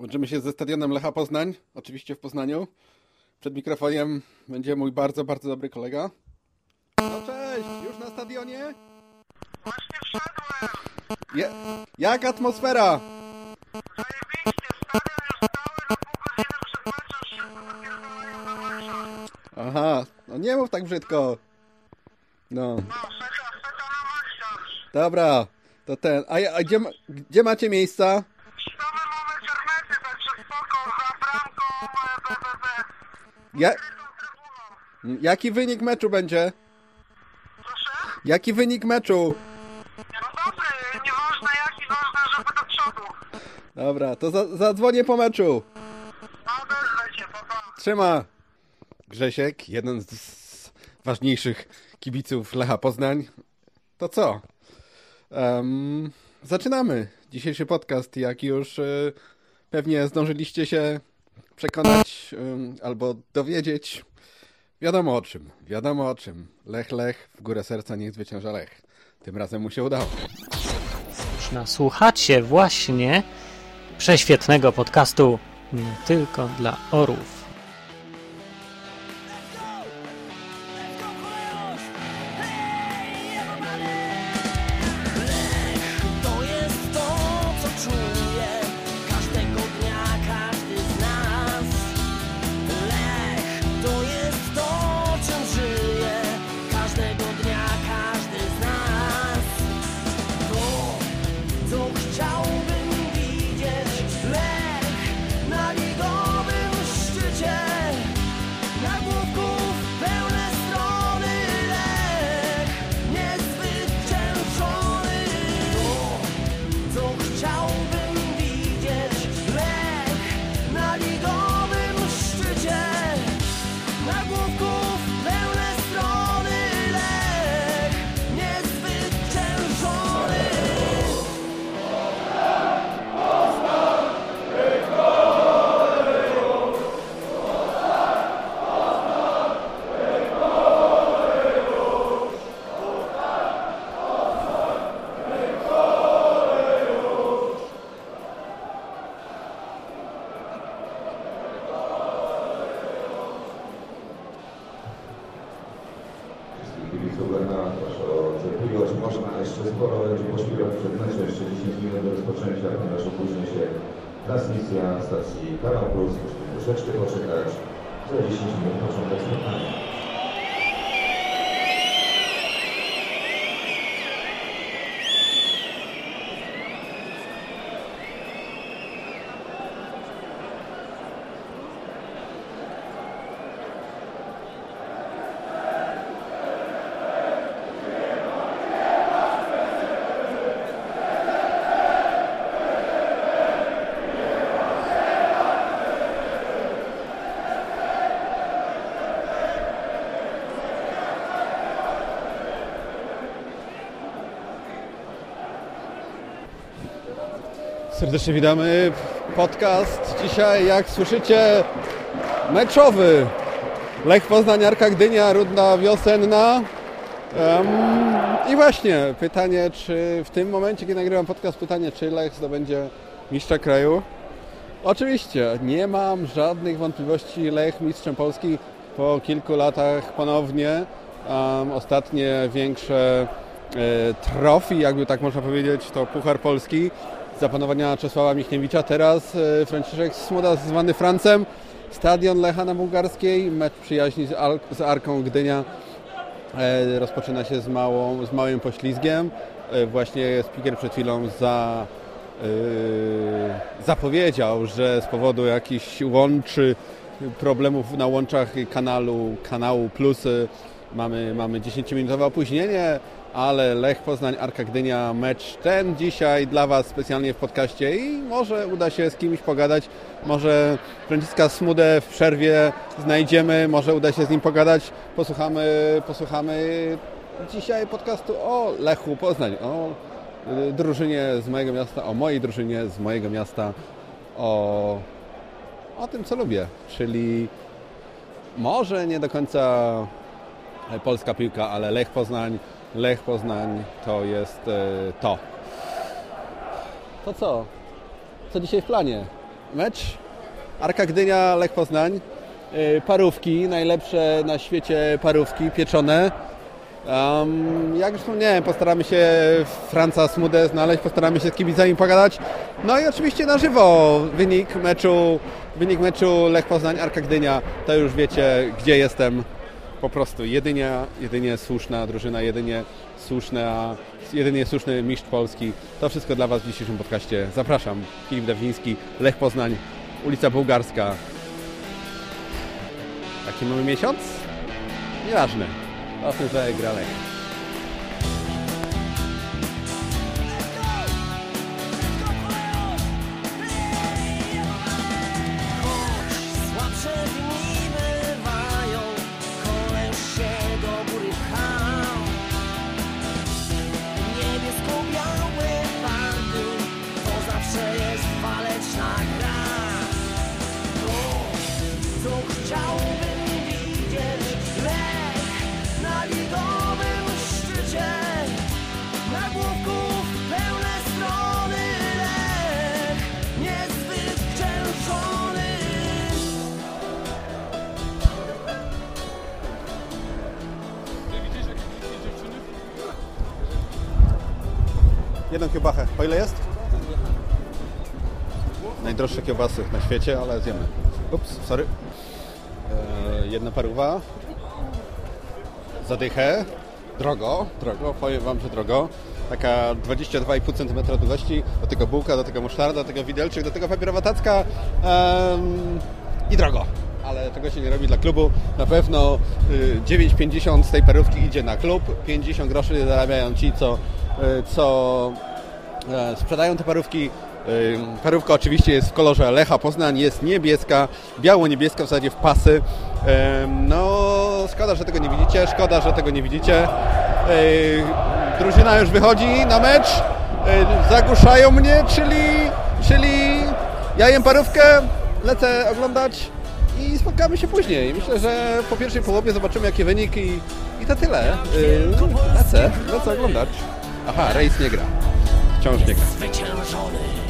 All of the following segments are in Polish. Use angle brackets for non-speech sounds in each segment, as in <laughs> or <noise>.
Łączymy się ze stadionem Lecha Poznań, oczywiście w Poznaniu. Przed mikrofonem będzie mój bardzo, bardzo dobry kolega. No cześć, już na stadionie? Właśnie wszedłem! Je, jak atmosfera? Zajebiście, stadion już cały na pół godziny przed meczem szybko wypierdalają na marsza. Aha, no nie mów tak brzydko. No, No, feta na maksa dobra, to ten. A, a gdzie, gdzie macie miejsca? Ja, jaki wynik meczu będzie? Proszę? Jaki wynik meczu? No dobry, nieważne jaki, ważne, żeby do przodu. Dobra, to za, zadzwonię po meczu. No, odezwę. Trzyma. Grzesiek, jeden z, ważniejszych kibiców Lecha Poznań. To co? Em, zaczynamy dzisiejszy podcast. Jak już y, pewnie zdążyliście się przekonać albo dowiedzieć, wiadomo o czym. Wiadomo o czym. Lech, Lech, w górę serca niech zwycięża Lech. Tym razem mu się udało. Słuszna. Słuchacie właśnie prześwietnego podcastu nie tylko dla orów. Cierpliwość. Można jeszcze sporo będzie pośpiewać przed meczem, jeszcze 10 minut do rozpoczęcia, ponieważ opóźni się transmisja stacji Kanał Plus. Troszeczkę poczekać. Za 10 minut początek spotkania. Serdecznie witamy. Podcast dzisiaj, jak słyszycie, meczowy. Lech Poznań, Arka Gdynia, Rudna Wiosenna. Em, I właśnie pytanie, czy w tym momencie, kiedy nagrywam podcast, pytanie, czy Lech zdobędzie mistrza kraju? Oczywiście, nie mam żadnych wątpliwości. Lech mistrzem Polski po kilku latach ponownie. Em, ostatnie większe e, jakby tak można powiedzieć, to Puchar Polski za panowania Czesława Michniewicza. Teraz e, Franciszek Smuda zwany Francem. Stadion Lecha na Bułgarskiej. Mecz przyjaźni z, Al- z Arką Gdynia e, rozpoczyna się z, małą, z małym poślizgiem. E, Właśnie speaker przed chwilą za, zapowiedział, że z powodu jakichś łączy, problemów na łączach kanalu, kanału Plus mamy, mamy 10-minutowe opóźnienie, ale Lech Poznań, Arka Gdynia, mecz ten dzisiaj dla Was specjalnie w podcaście i może uda się z kimś pogadać, może Franciska Smudę w przerwie znajdziemy, może uda się z nim pogadać, posłuchamy, posłuchamy dzisiaj podcastu o Lechu Poznań, o y, drużynie z mojego miasta, o mojej drużynie z mojego miasta, o, o tym co lubię, czyli może nie do końca polska piłka, ale Lech Poznań, Lech Poznań to jest e, to. To co? Co dzisiaj w planie? mecz. Arka Gdynia, Lech Poznań. Y, Parówki, najlepsze na świecie parówki pieczone. Um, jak już wspomniałem, postaramy się Franca Smudę znaleźć, postaramy się z kibicami pogadać. No i oczywiście na żywo wynik meczu, wynik meczu Lech Poznań, Arka Gdynia, to już wiecie, gdzie jestem. Po prostu jedynie, jedynie słuszna drużyna, jedynie słuszna, jedynie słuszny mistrz Polski. To wszystko dla Was w dzisiejszym podcaście. Zapraszam. Filip Dawdziński, Lech Poznań, ulica Bułgarska. Jaki mamy miesiąc? Nieważne. Ważne, że gra Lech. Jedną kiełbachę. Po ile jest? Najdroższe kiełbasy na świecie, ale zjemy. Ups, sorry. Eee, jedna paruwa. Zadychę. Drogo, drogo, powiem Wam, że drogo. Taka 22,5 cm długości. Do tego bułka, do tego musztarda, do tego widelczyk, do tego papierowa tacka. Em, I drogo. Ale tego się nie robi dla klubu. Na pewno y, 9,50 z tej parówki idzie na klub. 50 groszy zarabiają ci, co, y, co sprzedają te parówki. Ym, Parówka oczywiście jest w kolorze Lecha Poznań, jest niebieska, biało-niebieska w zasadzie w pasy. Ym, No, szkoda, że tego nie widzicie, szkoda, że tego nie widzicie. Drużyna już wychodzi na mecz, zagłuszają mnie, czyli, czyli ja jem parówkę, lecę oglądać i spotkamy się później. Myślę, że po pierwszej połowie zobaczymy jaki wynik i, i to tyle. Lecę, lecę oglądać. Aha, Rejs nie gra. Wciąż nie gra. zwyciężony.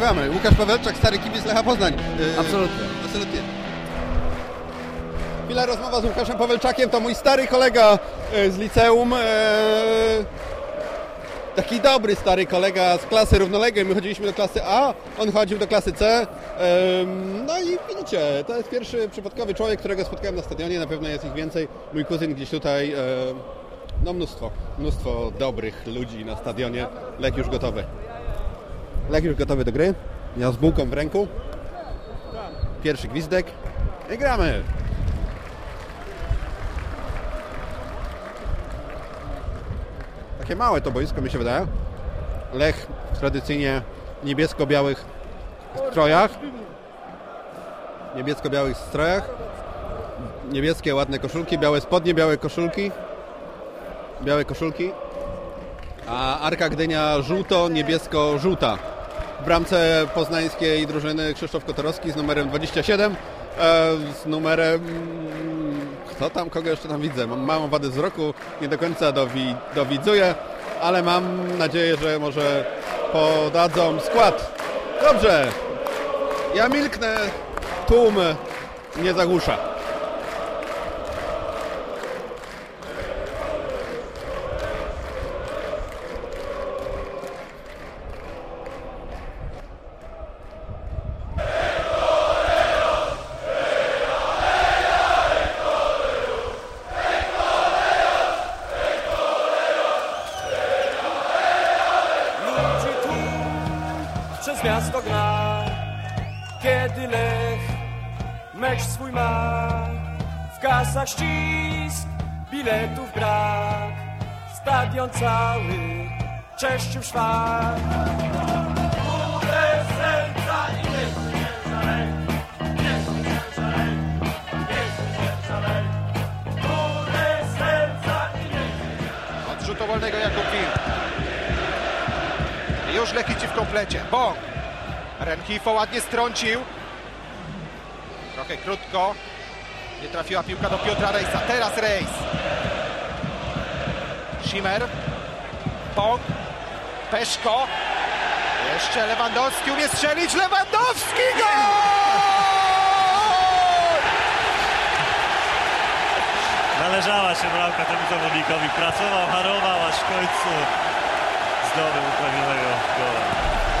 Nagrywamy. Łukasz Pawelczak, stary kibic Lecha Poznań. Yy, Absolutnie. Absolutnie. Chwila rozmowa z Łukaszem Pawelczakiem, to mój stary kolega yy, z liceum. Yy, taki dobry stary kolega z klasy równoległej. My chodziliśmy do klasy A, on chodził do klasy C. No i widzicie, to jest pierwszy przypadkowy człowiek, którego spotkałem na stadionie. Na pewno jest ich więcej. Mój kuzyn gdzieś tutaj. Yy, no mnóstwo, mnóstwo dobrych ludzi na stadionie. Lek już gotowy. Lek już gotowy do gry. Ja z bułką w ręku. Pierwszy gwizdek. I gramy. Takie małe to boisko mi się wydaje. Lech w tradycyjnie niebiesko-białych strojach. Niebiesko-białych strojach. Niebieskie ładne koszulki, białe spodnie, białe koszulki. Białe koszulki. A Arka Gdynia żółto-niebiesko-żółta. Bramce poznańskiej drużyny Krzysztof Kotorowski z numerem 27. E, z numerem... Kto tam, kogo jeszcze tam widzę? Mam małą wadę wzroku, nie do końca dowi, dowidzuję, ale mam nadzieję, że może podadzą skład. Dobrze. Ja milknę, tłum nie zagłusza. Kasach ścisk, biletów brak Stadion cały Cześciu szwar. Od rzutu wolnego Jakub Wil. Już Lechici w komplecie. Bąk. Renkifo ładnie strącił. Trochę krótko. Nie trafiła piłka do Piotra Rejsa. Teraz Rejs. Schimmer. Bąk. Peszko. Jeszcze Lewandowski umie strzelić. Lewandowski gol! Należała się bramka temu zawodnikowi. Pracował, harował, aż w końcu zdobył upragnionego gola.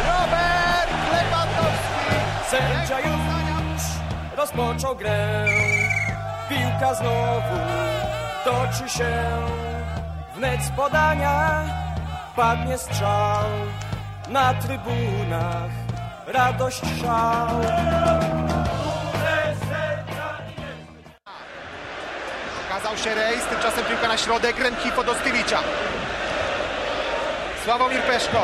Robert Lewandowski. Sędzia już rozpoczął grę. Piłka znowu toczy się. Wnet z podania padnie strzał. Na trybunach radość szał. Okazał się rejs, tymczasem piłka na środek, Renkifo do Stylicza. Sławomir Peszko.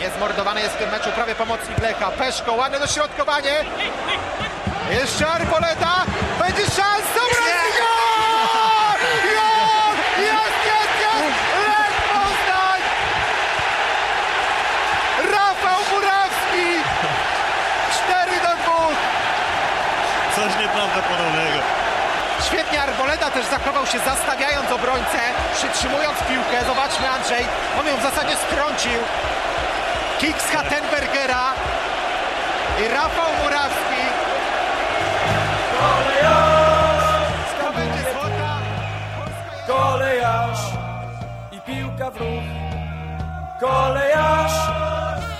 Niezmordowany jest w tym meczu prawie pomocnik Lecha. Peszko, ładne dośrodkowanie. Jeszcze Arboleta. Będzie szansa, bramki gol! Gol! Jest, jest, jest! Lech Poznań! Rafał Murawski! 4 do 2. Coś nieprawdopodobnego. Świetnie Arboleda też zachował się zastawiając obrońcę, przytrzymując piłkę. Zobaczmy Andrzej, on ją w zasadzie strącił. Kick z Hattenbergera i Rafał Murawski. W ruch. Kolejarz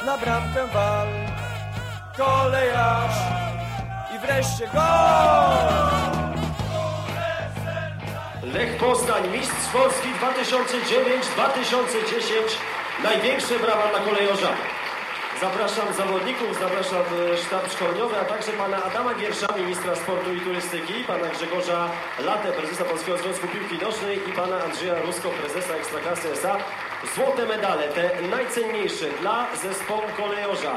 na bramkę wal. Kolejarz i wreszcie gol! Lech Poznań, mistrz Polski 2009-2010. Największe brawa dla kolejorza. Zapraszam zawodników, zapraszam e, sztab szkoleniowy, a także pana Adama Giersza, ministra sportu i turystyki, pana Grzegorza Latę, prezesa Polskiego Związku Piłki Nożnej i pana Andrzeja Rusko, prezesa Ekstraklasy SA. Złote medale, te najcenniejsze dla zespołu kolejorza.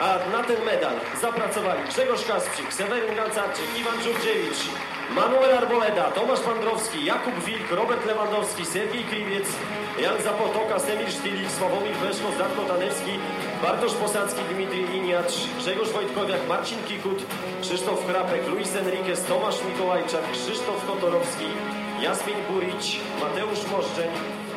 A na ten medal zapracowali Grzegorz Kasprzyk, Seweryn Gancarczyk, Iwan Żurdziewicz, Manuel Arboleda, Tomasz Pandrowski, Jakub Wilk, Robert Lewandowski, Sergiej Kriwiec, Jan Zapotoka, Semir Sztylik, Sławomir Peszko, Zdatko Tanewski, Bartosz Posadzki, Dmitrij Iniacz, Grzegorz Wojtkowiak, Marcin Kikut, Krzysztof Krapek, Luis Enriquez, Tomasz Mikołajczak, Krzysztof Kotorowski, Jasmin Burić, Mateusz Moszczeń,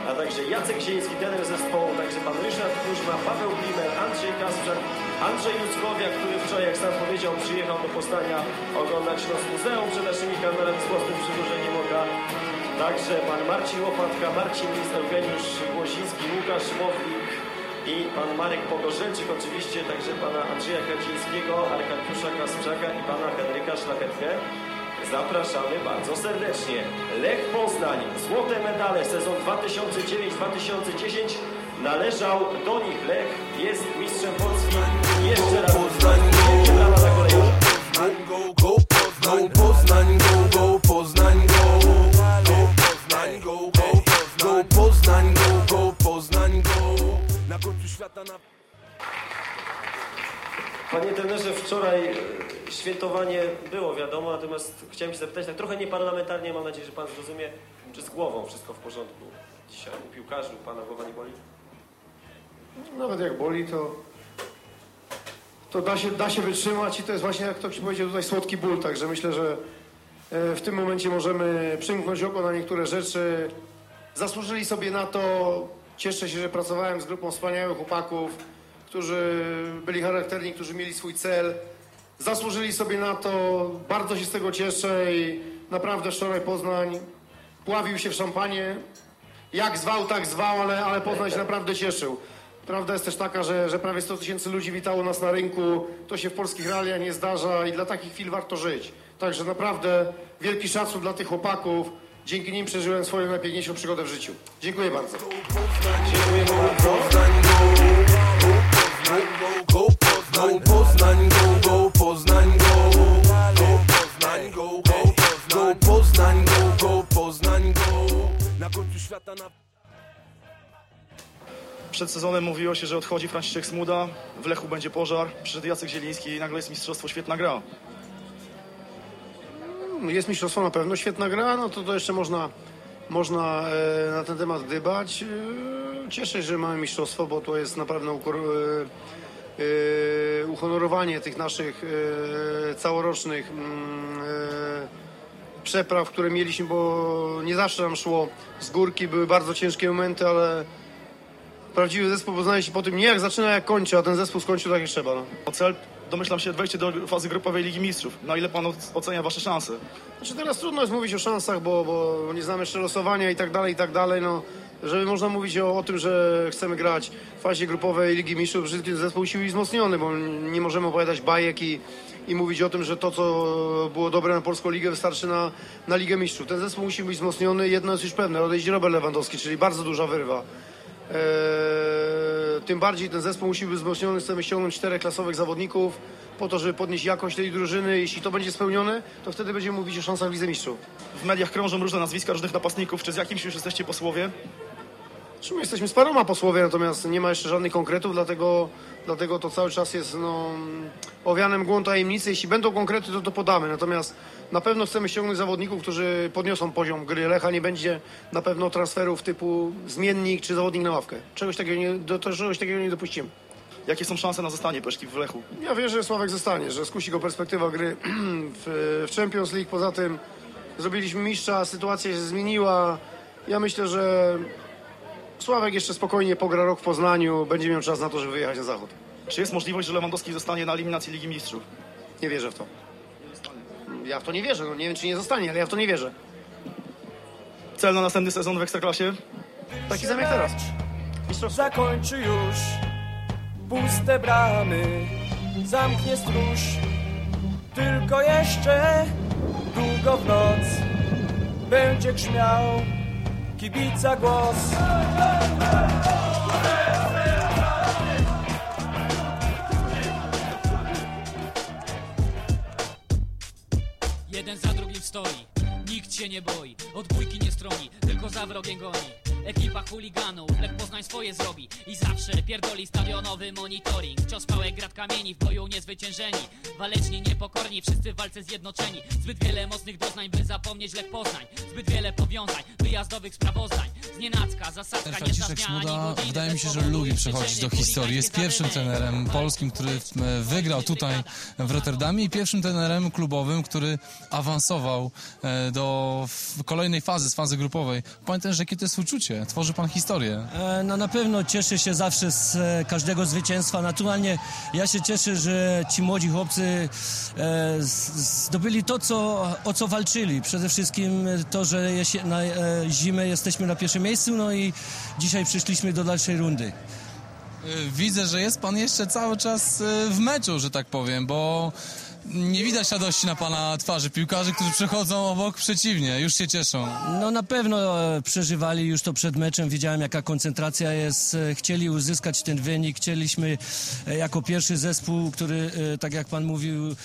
a także Jacek Zieński, trener zespołu, także pan Ryszard Kuźma, Paweł Blimer, Andrzej Kasprzak, Andrzej Luckowiak, który wczoraj, jak sam powiedział, przyjechał do Poznania oglądać nos muzeum przed naszymi kamerami z własnym przydłużeniem oka. Także pan Marcin Łopatka, Marcin Lis, Eugeniusz Głosiński, Łukasz Mowlik i pan Marek Pogorzelczyk oczywiście, także pana Andrzeja Kacińskiego, Arkadiusza Kasprzaka i pana Henryka Szlachetkę. Zapraszamy bardzo serdecznie. Lech Poznań, złote medale, sezon 2009-2010 należał do nich. Lech jest mistrzem Polski. Jeszcze raz wielkie brawa dla kolejorzy. Go, go, Poznań, Poznań, go, go, Poznań, go, go, Poznań, go, go, go, Poznań, go, go, Poznań, go. Na końcu świata na... Panie trenerze, wczoraj e, świętowanie było wiadomo, natomiast chciałem się zapytać, tak trochę nieparlamentarnie, mam nadzieję, że pan zrozumie, czy z głową wszystko w porządku dzisiaj u piłkarzy, u pana głowa nie boli? Nawet jak boli, to, to da, się, da się wytrzymać i to jest właśnie, jak ktoś powiedział tutaj, słodki ból. Także myślę, że e, w tym momencie możemy przymknąć oko na niektóre rzeczy. Zasłużyli sobie na to. Cieszę się, że pracowałem z grupą wspaniałych chłopaków, którzy byli charakterni, którzy mieli swój cel. Zasłużyli sobie na to. Bardzo się z tego cieszę i naprawdę wczoraj Poznań pławił się w szampanie. Jak zwał, tak zwał, ale, ale Poznań się naprawdę cieszył. Prawda jest też taka, że, że prawie 100 tysięcy ludzi witało nas na rynku. To się w polskich realiach nie zdarza i dla takich chwil warto żyć. Także naprawdę wielki szacun dla tych chłopaków. Dzięki nim przeżyłem swoją najpiękniejszą przygodę w życiu. Dziękuję bardzo. Poznań, go, go, Poznań, go. Na końcu świata na... Przed sezonem mówiło się, że odchodzi Franciszek Smuda, w Lechu będzie pożar, przyszedł Jacek Zieliński i nagle jest mistrzostwo, świetna gra. Jest mistrzostwo na pewno, świetna gra, no to, to jeszcze można, można e, na ten temat gdybać. E, cieszę się, że mamy mistrzostwo, bo to jest naprawdę e, uhonorowanie tych naszych całorocznych mm, przepraw, które mieliśmy, bo nie zawsze nam szło z górki, były bardzo ciężkie momenty, ale prawdziwy zespół poznaje się po tym nie jak zaczyna, jak kończy, a ten zespół skończył tak jak trzeba. No. O cel, domyślam się, wejście do fazy grupowej Ligi Mistrzów. Na ile pan oc- ocenia wasze szanse? Znaczy teraz trudno jest mówić o szansach, bo, bo nie znamy jeszcze losowania i tak dalej, i tak dalej. No, żeby można mówić o, o tym, że chcemy grać w fazie grupowej Ligi Mistrzów, że ten zespół musi być wzmocniony, bo nie możemy opowiadać bajek i, i mówić o tym, że to, co było dobre na Polską Ligę, wystarczy na, na Ligę Mistrzów. Ten zespół musi być wzmocniony. Jedno jest już pewne, odejdzie Robert Lewandowski, czyli bardzo duża wyrwa. Eee, tym bardziej ten zespół musi być wzmocniony. Chcemy ściągnąć czterech klasowych zawodników po to, żeby podnieść jakość tej drużyny. Jeśli to będzie spełnione, to wtedy będziemy mówić o szansach w Mistrzów. W mediach krążą różne nazwiska różnych napastników. Czy z jakimś już jesteście po słowie? Czy my jesteśmy z paroma posłowie, natomiast nie ma jeszcze żadnych konkretów, dlatego, dlatego to cały czas jest no, owiane mgłą tajemnicy. Jeśli będą konkrety, to to podamy. Natomiast na pewno chcemy ściągnąć zawodników, którzy podniosą poziom gry. Lecha nie będzie na pewno transferów typu zmiennik czy zawodnik na ławkę. Czegoś takiego nie, do, czegoś takiego nie dopuścimy. Jakie są szanse na zostanie Peszki w Lechu? Ja wierzę, że Sławek zostanie, że skusi go perspektywa gry <clears throat> w, w Champions League. Poza tym zrobiliśmy mistrza, sytuacja się zmieniła. Ja myślę, że Sławek jeszcze spokojnie pogra rok w Poznaniu, będzie miał czas na to, żeby wyjechać na zachód. Czy jest możliwość, że Lewandowski zostanie na eliminacji Ligi Mistrzów? Nie wierzę w to. Ja w to nie wierzę, no nie wiem czy nie zostanie, ale ja w to nie wierzę. Cel na następny sezon w Ekstraklasie? Taki sam jak teraz. Zakończy już puste bramy, zamknie stróż. Tylko jeszcze długo w noc będzie grzmiał kibica głos. Jeden za drugim stoi, nikt się nie boi, od bójki nie stroni, tylko za wrogiem goni. Ekipa chuliganów, Lech Poznań swoje zrobi i zawsze pierdoli stadionowy monitoring. Cios pałek grad kamieni, w boju niezwyciężeni, waleczni, niepokorni, wszyscy w walce zjednoczeni. Zbyt wiele mocnych doznań, by zapomnieć Lech Poznań, zbyt wiele powiązań, wyjazdowych sprawozdań. Znienacka, zasadzka, nie Franciszek Smuda wydaje mi się, że lubi przechodzić do historii. Jest pierwszym trenerem polskim, który e, wygrał tutaj w Rotterdamie i pierwszym trenerem klubowym, który awansował e, do kolejnej fazy, z fazy grupowej. Pamiętam, że jakie to jest uczucie. Tworzy pan historię. E, No na pewno cieszę się zawsze z e, każdego zwycięstwa. Naturalnie ja się cieszę, że ci młodzi chłopcy e, zdobyli to, co, o co walczyli. Przede wszystkim to, że jesie, na zimę jesteśmy na pierwszym miejscu, no i dzisiaj przyszliśmy do dalszej rundy. Widzę, że jest pan jeszcze cały czas w meczu, że tak powiem, bo nie widać radości na pana twarzy. Piłkarzy, którzy przechodzą obok, przeciwnie, już się cieszą. No na pewno e, przeżywali już to przed meczem, wiedziałem jaka koncentracja jest, e, chcieli uzyskać ten wynik, chcieliśmy e, jako pierwszy zespół, który, tak jak pan mówił,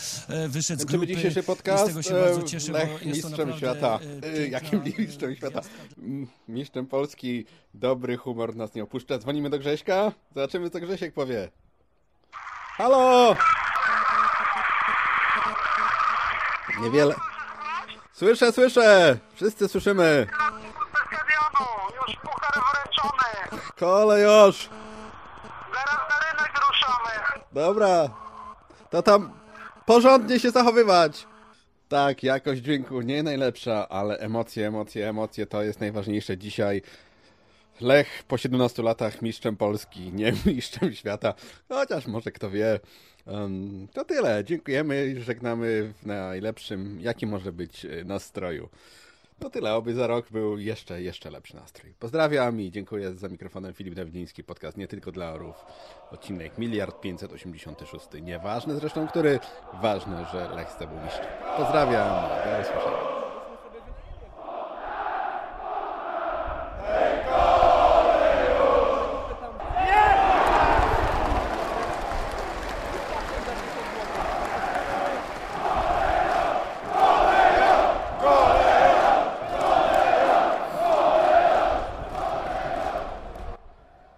wyszedł z grupy. dzisiejszy I podcast. z tego się bardzo cieszę, Lech bo jest to mistrzem świata. piękna- Jakim <laughs> mistrzem świata? Mistrzem Polski. Dobry humor nas nie opuszcza. Dzwonimy do Grześka. Zobaczymy, co Grzesiek powie. Halo! Niewiele. Słyszę, słyszę! Wszyscy słyszymy. Już puchar wręczony. Kole już! Zaraz na rynek ruszamy. Dobra. To tam porządnie się zachowywać. Tak, jakość dźwięku nie najlepsza, ale emocje, emocje, emocje to jest najważniejsze dzisiaj. Lech po 17 latach mistrzem Polski, nie <laughs> mistrzem świata, chociaż może kto wie. Em, to tyle, dziękujemy i żegnamy w najlepszym, jaki może być e, nastroju. To tyle, oby za rok był jeszcze, jeszcze lepszy nastrój. Pozdrawiam i dziękuję za mikrofonem Filip Dawidziński, podcast nie tylko dla orów. Odcinek miliard 586. Nieważne zresztą który, ważne, że Lech zdobył mistrzem. Pozdrawiam, do usłyszenia.